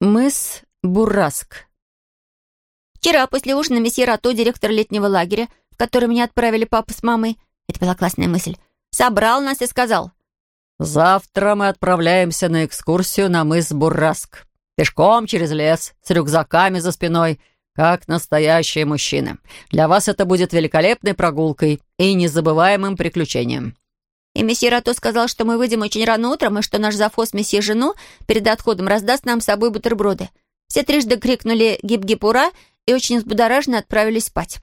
Мыс Бураск. Вчера после ужина месье Рато, директор летнего лагеря, в который меня отправили папа с мамой, это была классная мысль, собрал нас и сказал, «Завтра мы отправляемся на экскурсию на мыс Бураск. Пешком через лес, с рюкзаками за спиной, как настоящие мужчины. Для вас это будет великолепной прогулкой и незабываемым приключением». И месье Рато сказал, что мы выйдем очень рано утром, и что наш завхоз месье Жену перед отходом раздаст нам с собой бутерброды. Все трижды крикнули «Гип-гип, ура!» и очень взбудораженно отправились спать.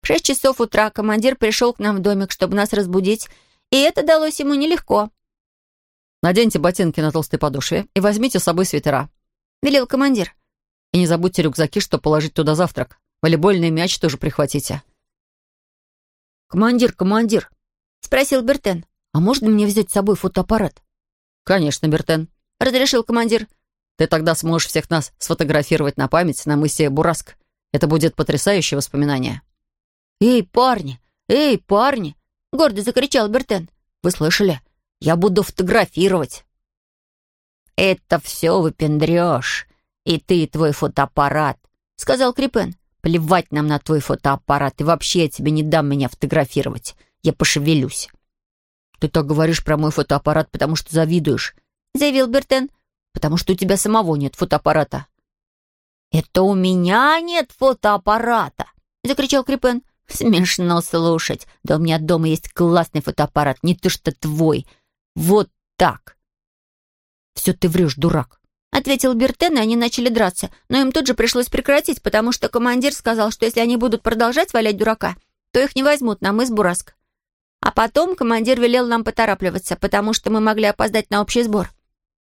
В шесть часов утра командир пришел к нам в домик, чтобы нас разбудить, и это далось ему нелегко. «Наденьте ботинки на толстой подошве и возьмите с собой свитера», — велел командир. «И не забудьте рюкзаки, чтобы положить туда завтрак. Волейбольный мяч тоже прихватите». «Командир, командир», — спросил Бертен, «а можно мне взять с собой фотоаппарат?» «Конечно, Бертен», — разрешил командир. «Ты тогда сможешь всех нас сфотографировать на память на мысе Бураск. Это будет потрясающее воспоминание». «Эй, парни! Эй, парни!» — гордо закричал Бертен. «Вы слышали? Я буду фотографировать». «Это все выпендрешь. И ты, и твой фотоаппарат», — сказал Крипен. «Плевать нам на твой фотоаппарат, и вообще я тебе не дам меня фотографировать. Я пошевелюсь». «Ты так говоришь про мой фотоаппарат, потому что завидуешь», — заявил Бертен. «Потому что у тебя самого нет фотоаппарата». «Это у меня нет фотоаппарата!» — закричал Крипен. «Смешно слушать. Да у меня дома есть классный фотоаппарат, не то что твой. Вот так!» «Все ты врешь, дурак!» — ответил Бертен, и они начали драться. Но им тут же пришлось прекратить, потому что командир сказал, что если они будут продолжать валять дурака, то их не возьмут на мыс Бураск. А потом командир велел нам поторапливаться, потому что мы могли опоздать на общий сбор.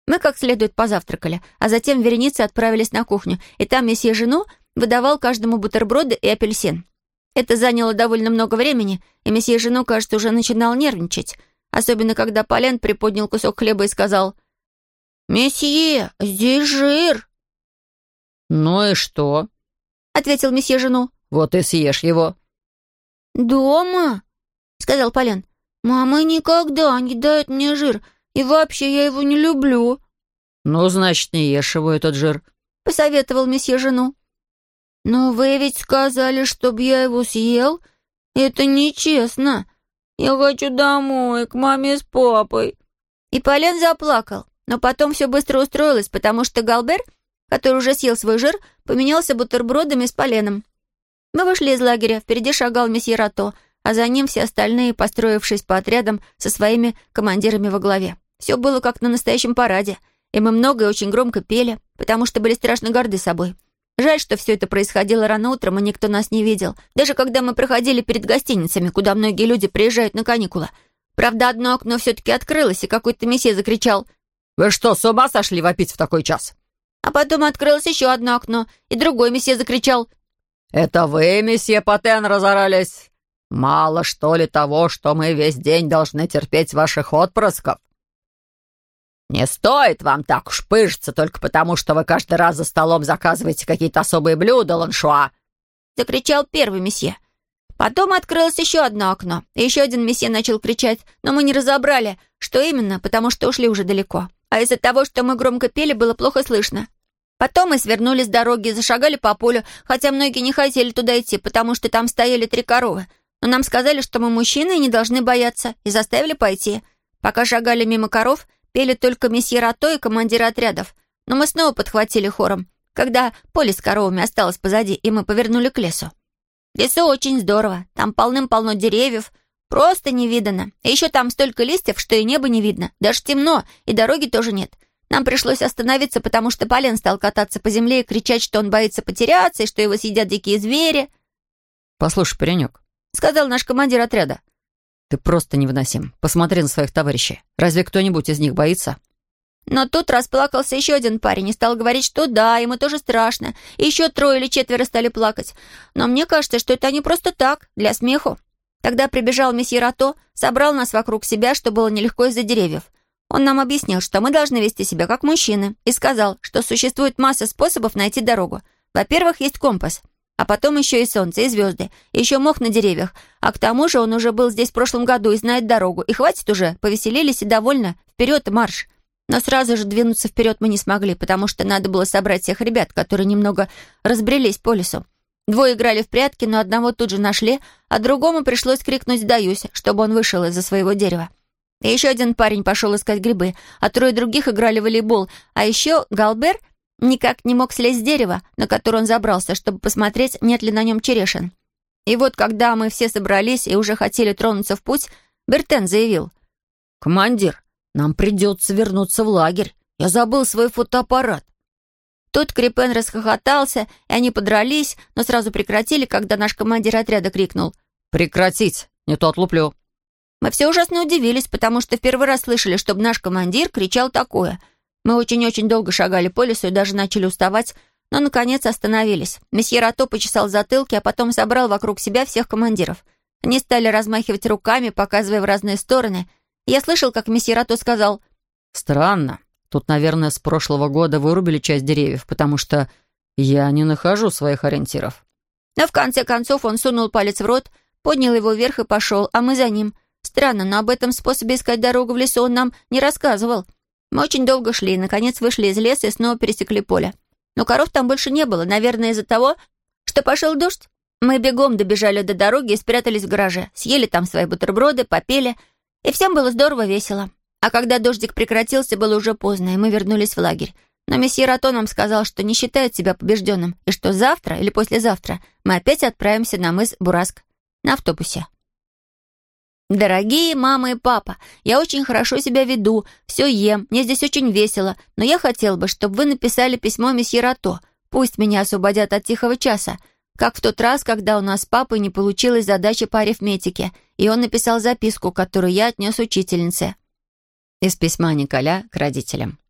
Мы как следует позавтракали, а затем вереницы отправились на кухню, и там месье жену выдавал каждому бутерброды и апельсин. Это заняло довольно много времени, и месье жену, кажется, уже начинал нервничать, особенно когда Полен приподнял кусок хлеба и сказал «Месье, здесь жир!» «Ну и что?» — ответил месье жену. «Вот и съешь его». «Дома?» — сказал Полен. «Мама никогда не дает мне жир, и вообще я его не люблю». «Ну, значит, не ешь его, этот жир», — посоветовал месье жену. «Но вы ведь сказали, чтобы я его съел. Это нечестно. Я хочу домой, к маме с папой». И Полен заплакал, но потом все быстро устроилось, потому что Галбер, который уже съел свой жир, поменялся бутербродами с Поленом. Мы вышли из лагеря, впереди шагал месье Рато, а за ним все остальные, построившись по отрядам со своими командирами во главе. Все было как на настоящем параде, и мы много и очень громко пели, потому что были страшно горды собой. Жаль, что все это происходило рано утром, и никто нас не видел. Даже когда мы проходили перед гостиницами, куда многие люди приезжают на каникулы. Правда, одно окно все-таки открылось, и какой-то месье закричал «Вы что, с ума сошли вопить в такой час?» А потом открылось еще одно окно, и другой месье закричал «Это вы, месье Патен, разорались? Мало, что ли, того, что мы весь день должны терпеть ваших отпрысков? Не стоит вам так уж пыжиться только потому, что вы каждый раз за столом заказываете какие-то особые блюда, ланшуа!» Закричал первый месье. Потом открылось еще одно окно, и еще один месье начал кричать, но мы не разобрали, что именно, потому что ушли уже далеко. А из-за того, что мы громко пели, было плохо слышно. Потом мы свернули с дороги и зашагали по полю, хотя многие не хотели туда идти, потому что там стояли три коровы — но нам сказали, что мы мужчины и не должны бояться, и заставили пойти. Пока шагали мимо коров, пели только месье Рато и командиры отрядов. Но мы снова подхватили хором, когда поле с коровами осталось позади, и мы повернули к лесу. Лесу очень здорово, там полным-полно деревьев, просто невиданно. И еще там столько листьев, что и небо не видно, даже темно, и дороги тоже нет. Нам пришлось остановиться, потому что Полен стал кататься по земле и кричать, что он боится потеряться и что его съедят дикие звери. «Послушай, паренек, сказал наш командир отряда. «Ты просто невыносим. Посмотри на своих товарищей. Разве кто-нибудь из них боится?» Но тут расплакался еще один парень и стал говорить, что да, ему тоже страшно. И еще трое или четверо стали плакать. Но мне кажется, что это не просто так, для смеху. Тогда прибежал месье Рато, собрал нас вокруг себя, что было нелегко из-за деревьев. Он нам объяснил, что мы должны вести себя как мужчины, и сказал, что существует масса способов найти дорогу. Во-первых, есть компас — а потом еще и солнце, и звезды, еще мох на деревьях. А к тому же он уже был здесь в прошлом году и знает дорогу. И хватит уже, повеселились и довольно. Вперед, марш. Но сразу же двинуться вперед мы не смогли, потому что надо было собрать всех ребят, которые немного разбрелись по лесу. Двое играли в прятки, но одного тут же нашли, а другому пришлось крикнуть «Сдаюсь», чтобы он вышел из-за своего дерева. И еще один парень пошел искать грибы, а трое других играли в волейбол, а еще Галбер никак не мог слезть с дерева, на которое он забрался, чтобы посмотреть, нет ли на нем черешин. И вот когда мы все собрались и уже хотели тронуться в путь, Бертен заявил. «Командир, нам придется вернуться в лагерь. Я забыл свой фотоаппарат. Тут Крипен расхохотался, и они подрались, но сразу прекратили, когда наш командир отряда крикнул. «Прекратить! Не то отлуплю!» Мы все ужасно удивились, потому что в первый раз слышали, чтобы наш командир кричал такое. Мы очень-очень долго шагали по лесу и даже начали уставать, но, наконец, остановились. Месье Рато почесал затылки, а потом собрал вокруг себя всех командиров. Они стали размахивать руками, показывая в разные стороны. Я слышал, как месье Рато сказал «Странно. Тут, наверное, с прошлого года вырубили часть деревьев, потому что я не нахожу своих ориентиров». Но в конце концов он сунул палец в рот, поднял его вверх и пошел, а мы за ним. Странно, но об этом способе искать дорогу в лесу он нам не рассказывал. Мы очень долго шли, наконец вышли из леса и снова пересекли поле. Но коров там больше не было, наверное, из-за того, что пошел дождь. Мы бегом добежали до дороги и спрятались в гараже, съели там свои бутерброды, попели, и всем было здорово весело. А когда дождик прекратился, было уже поздно, и мы вернулись в лагерь. Но месье Рато нам сказал, что не считает себя побежденным, и что завтра или послезавтра мы опять отправимся на мыс Бураск на автобусе. «Дорогие мама и папа, я очень хорошо себя веду, все ем, мне здесь очень весело, но я хотел бы, чтобы вы написали письмо месье Рато. Пусть меня освободят от тихого часа, как в тот раз, когда у нас с папой не получилась задача по арифметике, и он написал записку, которую я отнес учительнице. Из письма Николя к родителям.